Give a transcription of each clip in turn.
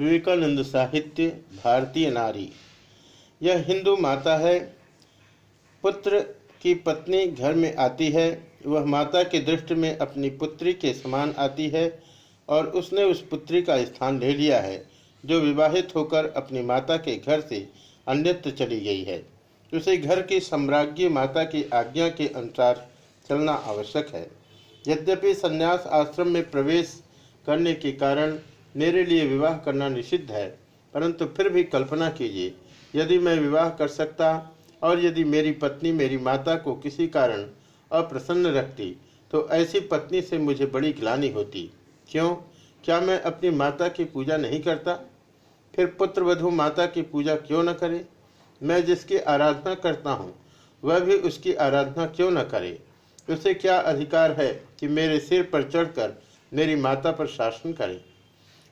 विवेकानंद साहित्य, भारतीय नारी। यह हिंदू माता है, पुत्र की पत्नी घर में आती है, वह माता की दृष्टि में अपनी पुत्री के समान आती है और उसने उस पुत्री का स्थान ले लिया है, जो विवाहित होकर अपनी माता के घर से अन्यत्र चली गई है। उसे घर की सम्राज्ञी माता की आज्ञा के अनुसार चलना आवश्यक है। यद्यपि संन्यास आश्रम में प्रवेश करने के कारण मेरे लिए विवाह करना निषिद्ध है, परंतु फिर भी कल्पना कीजिए, यदि मैं विवाह कर सकता और यदि मेरी पत्नी मेरी माता को किसी कारण अप्रसन्न रखती तो ऐसी पत्नी से मुझे बड़ी ग्लानी होती। क्यों? क्या मैं अपनी माता की पूजा नहीं करता? फिर पुत्र वधु माता की पूजा क्यों न करे? मैं जिसकी आराधना करता हूँ, वह भी उसकी आराधना क्यों न करे? उसे क्या अधिकार है कि मेरे सिर पर चढ़कर मेरी माता पर शासन करे?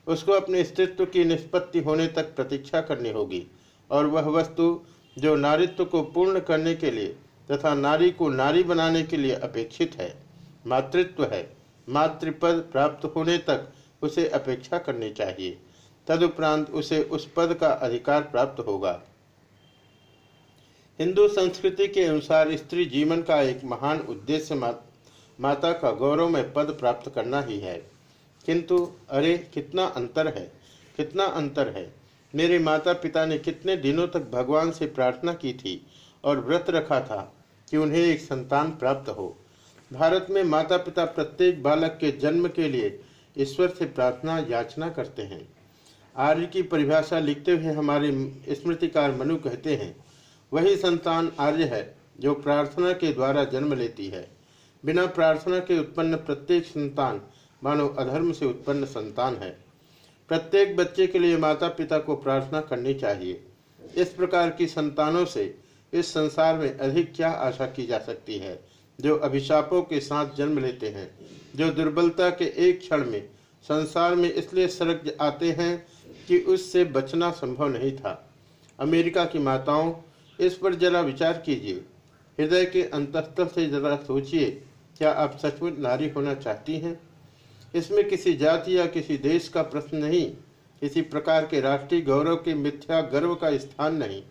उसको अपने अस्तित्व की निष्पत्ति होने तक प्रतीक्षा करनी होगी और वह वस्तु जो नारित्व को पूर्ण करने के लिए तथा नारी को नारी बनाने के लिए अपेक्षित है, मातृत्व है, मातृपद प्राप्त होने तक उसे अपेक्षा करनी चाहिए। तदुपरांत उसे उस पद का अधिकार प्राप्त होगा। हिंदू संस्कृति के अनुसार स्त्री जीवन का एक महान उद्देश्य माता का गौरव में पद प्राप्त करना ही है। किंतु, अरे, कितना अंतर है, कितना अंतर है। मेरे माता पिता ने कितने दिनों तक भगवान से प्रार्थना की थी और व्रत रखा था कि उन्हें एक संतान प्राप्त हो। भारत में माता पिता प्रत्येक बालक के जन्म के लिए ईश्वर से प्रार्थना, याचना करते हैं। आर्य की परिभाषा लिखते हुए हमारे स्मृतिकार मनु कहते हैं, वही संतान आर्य है जो प्रार्थना के द्वारा जन्म लेती है। बिना प्रार्थना के उत्पन्न प्रत्येक संतान मानो अधर्म से उत्पन्न संतान है। प्रत्येक बच्चे के लिए माता पिता को प्रार्थना करनी चाहिए। इस प्रकार की संतानों से इस संसार में अधिक क्या आशा की जा सकती है, जो अभिशापों के साथ जन्म लेते हैं, जो दुर्बलता के एक क्षण में संसार में इसलिए सड़क आते हैं कि उससे बचना संभव नहीं था। अमेरिका की माताओं, इस पर जरा विचार कीजिए। हृदय के अंतस्थल से जरा सोचिए, क्या आप सचमुच नारी होना चाहती हैं? इसमें किसी जाति या किसी देश का प्रश्न नहीं। किसी प्रकार के राष्ट्रीय गौरव के मिथ्या गर्व का स्थान नहीं।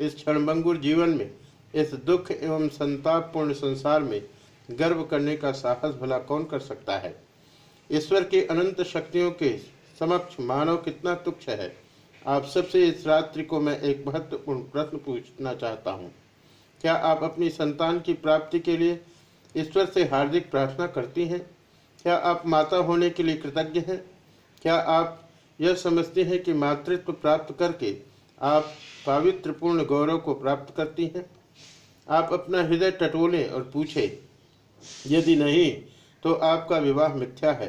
इस क्षणभंगुर जीवन में, इस दुख एवं संतापपूर्ण संसार में गर्व करने का साहस भला कौन कर सकता है? ईश्वर की अनंत शक्तियों के समक्ष मानव कितना तुच्छ है? आप सबसे इस रात्रि को मैं एक महत्वपूर्ण प्रश्न पूछना चाहता हूँ। क्या आप अपनी संतान की प्राप्ति के लिए ईश्वर से हार्दिक प्रार्थना करती हैं? क्या आप माता होने के लिए कृतज्ञ हैं? क्या आप यह समझते हैं कि मातृत्व प्राप्त करके आप पावित्रपूर्ण गौरव को प्राप्त करती हैं? आप अपना हृदय टटोलें और पूछें, यदि नहीं तो आपका विवाह मिथ्या है।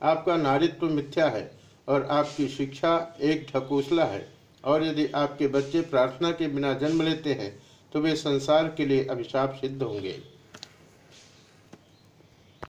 आपका नारित्व मिथ्या है और आपकी शिक्षा एक ढकोसला है। और यदि आपके बच्चे प्रार्थना के बिना जन्म लेते हैं तो वे संसार के लिए अभिशाप सिद्ध होंगे।